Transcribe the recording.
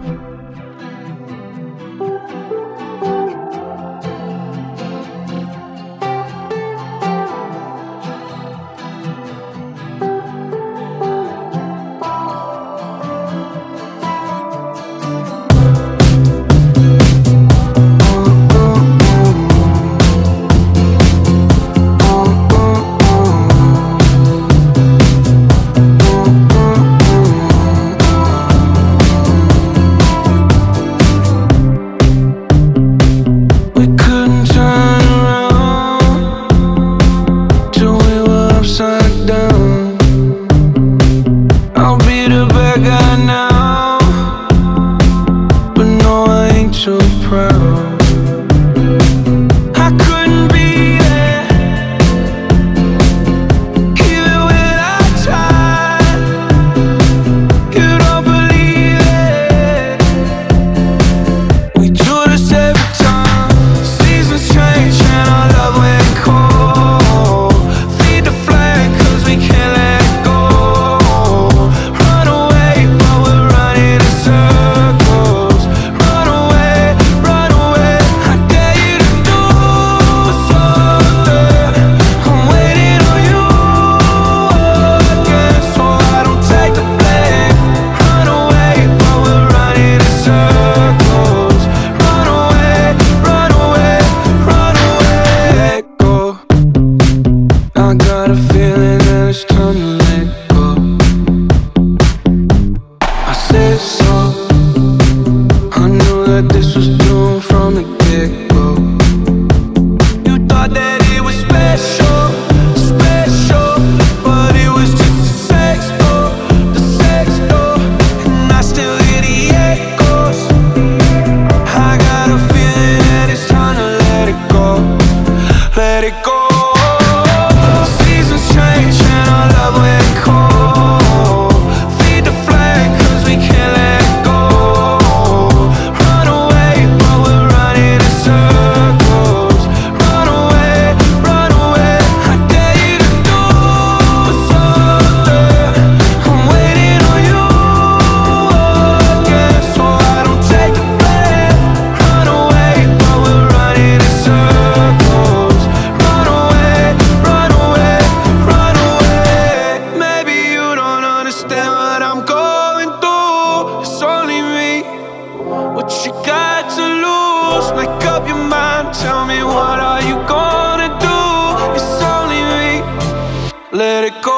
We it's Let it go.